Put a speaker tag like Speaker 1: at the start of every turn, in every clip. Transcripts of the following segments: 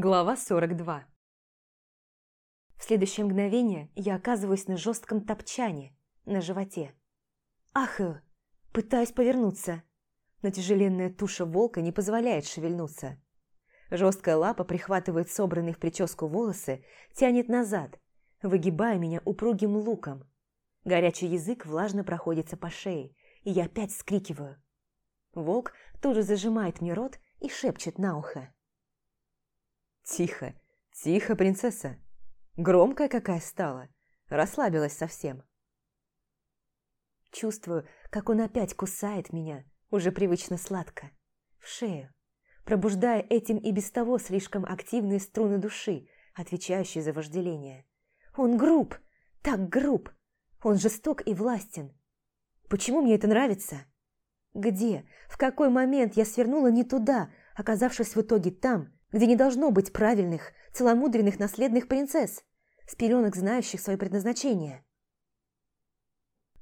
Speaker 1: Глава 42 В следующее мгновение я оказываюсь на жестком топчане, на животе. Ахаю, пытаюсь повернуться, но тяжеленная туша волка не позволяет шевельнуться. Жесткая лапа прихватывает собранные в прическу волосы, тянет назад, выгибая меня упругим луком. Горячий язык влажно проходится по шее, и я опять скрикиваю. Волк тут же зажимает мне рот и шепчет на ухо.
Speaker 2: Тихо, тихо, принцесса. Громкая какая стала. Расслабилась совсем.
Speaker 1: Чувствую, как он опять кусает меня, уже привычно сладко, в шею, пробуждая этим и без того слишком активные струны души, отвечающие за вожделение. Он груб, так груб, он жесток и властен. Почему мне это нравится? Где, в какой момент я свернула не туда, оказавшись в итоге там, где не должно быть правильных, целомудренных наследных принцесс, с пеленок знающих свое предназначение.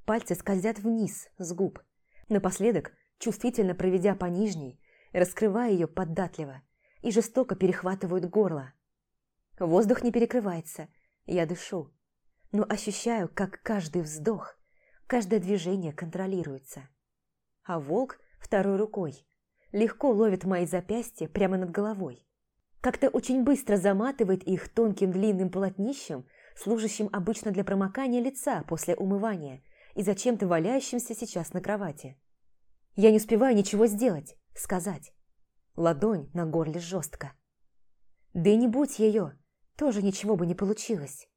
Speaker 1: Пальцы скользят вниз, с губ, напоследок чувствительно проведя по нижней, раскрывая ее податливо, и жестоко перехватывают горло. Воздух не перекрывается, я дышу, но ощущаю, как каждый вздох, каждое движение контролируется. А волк второй рукой легко ловит мои запястья прямо над головой, как-то очень быстро заматывает их тонким длинным полотнищем, служащим обычно для промокания лица после умывания и зачем-то валяющимся сейчас на кровати. Я не успеваю ничего сделать, сказать. Ладонь на горле жестко. Да и не будь ее, тоже ничего бы не получилось.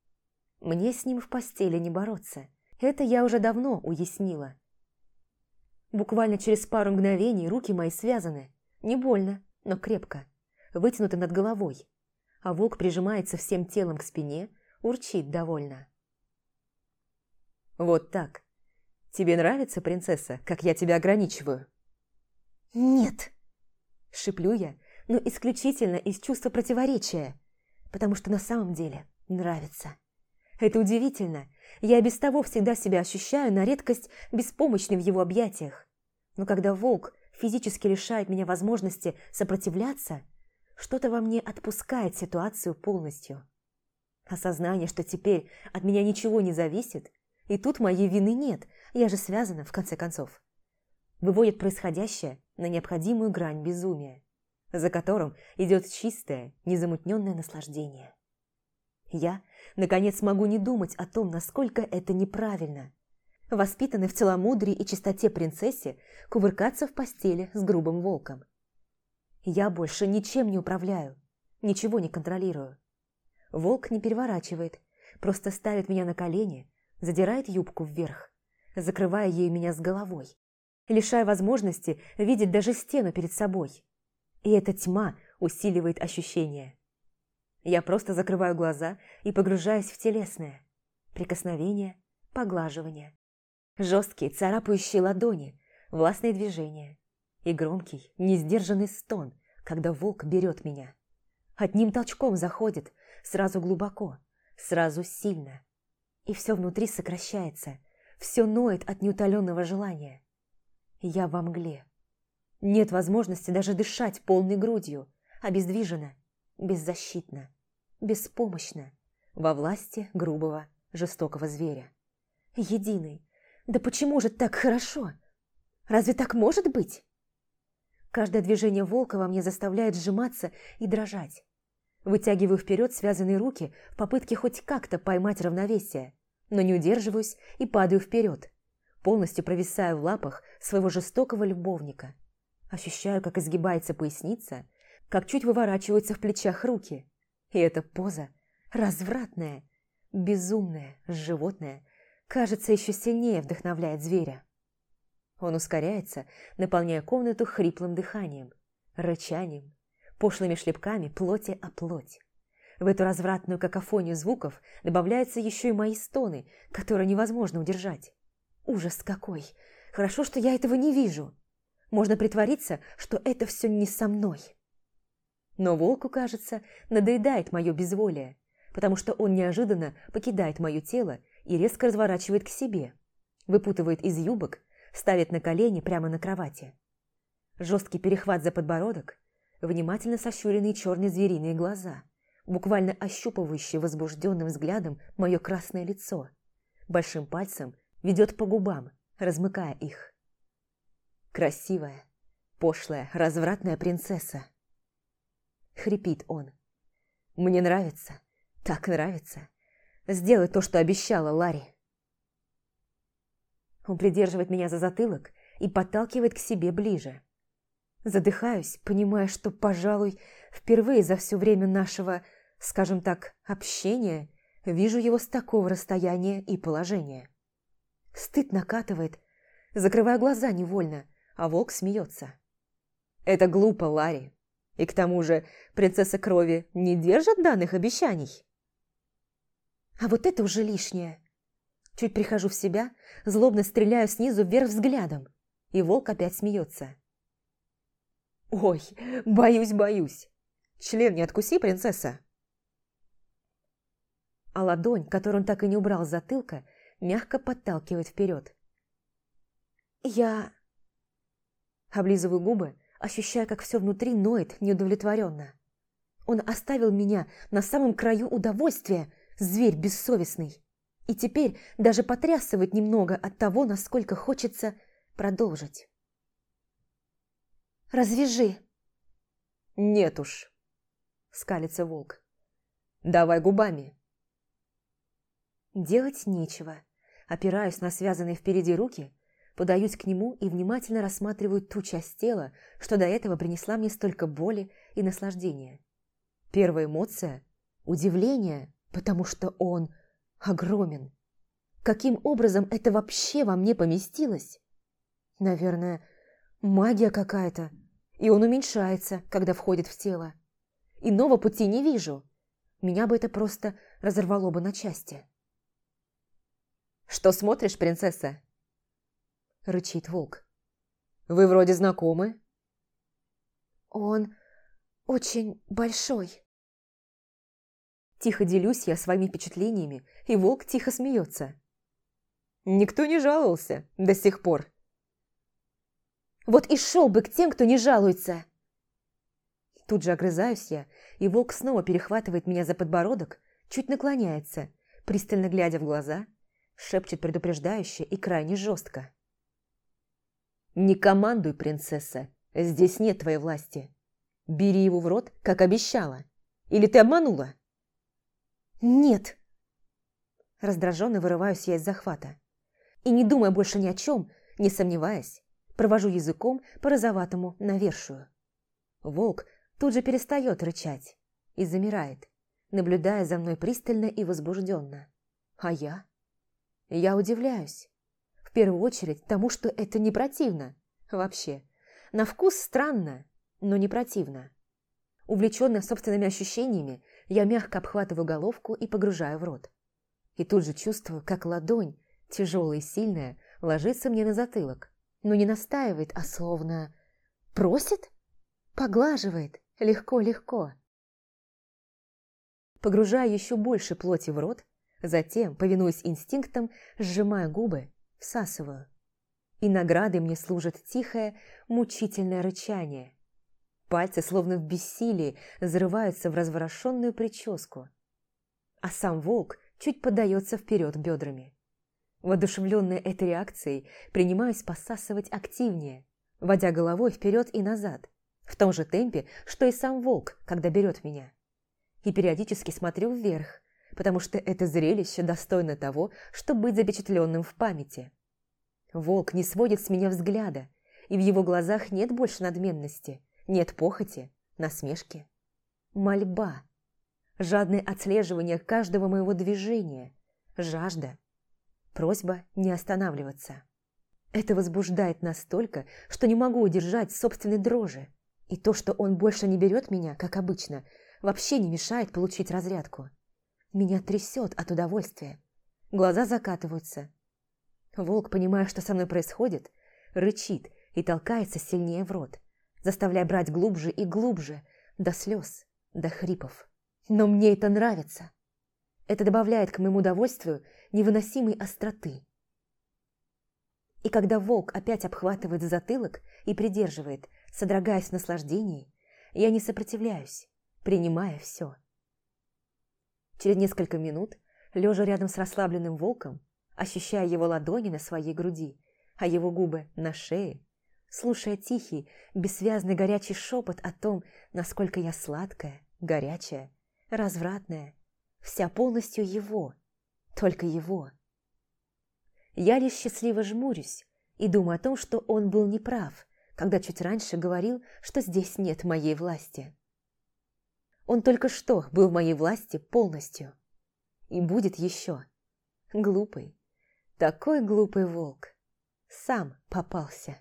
Speaker 1: Мне с ним в постели не бороться. Это я уже давно уяснила. Буквально через пару мгновений руки мои связаны. Не больно, но крепко вытянуты над головой, а волк прижимается всем телом к спине, урчит довольно.
Speaker 2: «Вот так. Тебе нравится, принцесса, как я тебя ограничиваю?»
Speaker 1: «Нет!» – шиплю я, но исключительно из чувства противоречия, потому что на самом деле нравится. Это удивительно. Я без того всегда себя ощущаю на редкость беспомощной в его объятиях. Но когда волк физически лишает меня возможности сопротивляться, что-то во мне отпускает ситуацию полностью. Осознание, что теперь от меня ничего не зависит, и тут моей вины нет, я же связана, в конце концов, выводит происходящее на необходимую грань безумия, за которым идет чистое, незамутненное наслаждение. Я, наконец, могу не думать о том, насколько это неправильно. Воспитанной в целомудрии и чистоте принцессе кувыркаться в постели с грубым волком. Я больше ничем не управляю, ничего не контролирую. Волк не переворачивает, просто ставит меня на колени, задирает юбку вверх, закрывая ею меня с головой, лишая возможности видеть даже стену перед собой. И эта тьма усиливает ощущения. Я просто закрываю глаза и погружаюсь в телесное. Прикосновение, поглаживание. Жесткие царапающие ладони, властные движения и громкий, несдержанный стон, когда волк берет меня. Одним толчком заходит, сразу глубоко, сразу сильно. И все внутри сокращается, все ноет от неутоленного желания. Я во мгле. Нет возможности даже дышать полной грудью, обездвижена, беззащитна, беспомощна, во власти грубого, жестокого зверя. Единый. Да почему же так хорошо? Разве так может быть? Каждое движение волка во мне заставляет сжиматься и дрожать. Вытягиваю вперед связанные руки в попытке хоть как-то поймать равновесие, но не удерживаюсь и падаю вперед, полностью провисаю в лапах своего жестокого любовника. Ощущаю, как изгибается поясница, как чуть выворачиваются в плечах руки. И эта поза развратная, безумная, животная, кажется, еще сильнее вдохновляет зверя. Он ускоряется, наполняя комнату хриплым дыханием, рычанием, пошлыми шлепками плоти о плоть. В эту развратную какофонию звуков добавляются еще и мои стоны, которые невозможно удержать. Ужас какой! Хорошо, что я этого не вижу. Можно притвориться, что это все не со мной. Но волку, кажется, надоедает мое безволие, потому что он неожиданно покидает мое тело и резко разворачивает к себе, выпутывает из юбок ставит на колени прямо на кровати. Жесткий перехват за подбородок, внимательно сощуренные черные звериные глаза, буквально ощупывающие возбужденным взглядом мое красное лицо. Большим пальцем ведет по губам, размыкая их. Красивая, пошлая, развратная принцесса. Хрипит он. Мне нравится, так нравится. Сделай то, что обещала, Ларри. Он придерживает меня за затылок и подталкивает к себе ближе. Задыхаюсь, понимая, что, пожалуй, впервые за все время нашего, скажем так, общения вижу его с такого расстояния и положения. Стыд накатывает, закрывая глаза невольно, а волк смеется. «Это глупо, Ларри. И к тому же принцесса крови не держит данных обещаний». А вот это уже лишнее. Чуть прихожу в себя, злобно стреляю снизу вверх взглядом, и волк опять смеется. «Ой, боюсь, боюсь. Член не откуси, принцесса!» А ладонь, которую он так и не убрал с затылка, мягко подталкивает вперед. «Я...» Облизываю губы, ощущая, как все внутри ноет неудовлетворенно. Он оставил меня на самом краю удовольствия, зверь бессовестный. И теперь даже потрясывает немного от того, насколько хочется продолжить. «Развяжи!» «Нет уж!» – скалится волк. «Давай губами!» Делать нечего. Опираюсь на связанные впереди руки, подаюсь к нему и внимательно рассматриваю ту часть тела, что до этого принесла мне столько боли и наслаждения. Первая эмоция – удивление, потому что он огромен. Каким образом это вообще во мне поместилось? Наверное, магия какая-то, и он уменьшается, когда входит в тело. Иного пути не вижу. Меня бы это просто разорвало бы на части. «Что смотришь, принцесса?» Рычит волк. «Вы вроде знакомы?» «Он очень большой». Тихо делюсь я своими впечатлениями, и волк тихо смеется. Никто не жаловался до сих пор. Вот и шел бы к тем, кто не жалуется. Тут же огрызаюсь я, и волк снова перехватывает меня за подбородок, чуть наклоняется, пристально глядя в глаза, шепчет предупреждающе и крайне жестко. «Не командуй, принцесса, здесь нет твоей власти. Бери его в рот, как обещала. Или ты обманула?» «Нет!» Раздраженно вырываюсь я из захвата. И не думая больше ни о чем, не сомневаясь, провожу языком по розоватому навершию. Волк тут же перестает рычать и замирает, наблюдая за мной пристально и возбужденно. А я? Я удивляюсь. В первую очередь тому, что это не противно. Вообще. На вкус странно, но не противно. Увлеченная собственными ощущениями, я мягко обхватываю головку и погружаю в рот. И тут же чувствую, как ладонь, тяжелая и сильная, ложится мне на затылок. Но не настаивает, а словно... Просит? Поглаживает. Легко-легко. Погружаю еще больше плоти в рот, затем, повинуясь инстинктам, сжимая губы, всасываю. И наградой мне служит тихое, мучительное рычание – Пальцы, словно в бессилии, зарываются в разворошенную прическу. А сам волк чуть подается вперед бедрами. Воодушевленная этой реакцией, принимаюсь посасывать активнее, водя головой вперед и назад, в том же темпе, что и сам волк, когда берет меня. И периодически смотрю вверх, потому что это зрелище достойно того, чтобы быть запечатленным в памяти. Волк не сводит с меня взгляда, и в его глазах нет больше надменности, нет похоти, насмешки. Мольба. Жадное отслеживание каждого моего движения. Жажда. Просьба не останавливаться. Это возбуждает настолько, что не могу удержать собственной дрожи. И то, что он больше не берет меня, как обычно, вообще не мешает получить разрядку. Меня трясет от удовольствия. Глаза закатываются. Волк, понимая, что со мной происходит, рычит и толкается сильнее в рот заставляя брать глубже и глубже, до слез, до хрипов. Но мне это нравится. Это добавляет к моему удовольствию невыносимой остроты. И когда волк опять обхватывает затылок и придерживает, содрогаясь в наслаждении, я не сопротивляюсь, принимая все. Через несколько минут, лежа рядом с расслабленным волком, ощущая его ладони на своей груди, а его губы на шее, слушая тихий, бессвязный горячий шепот о том, насколько я сладкая, горячая, развратная, вся полностью его, только его. Я лишь счастливо жмурюсь и думаю о том, что он был неправ, когда чуть раньше говорил, что здесь нет моей власти. Он только что был в моей власти полностью. И будет еще. Глупый, такой глупый волк. Сам попался.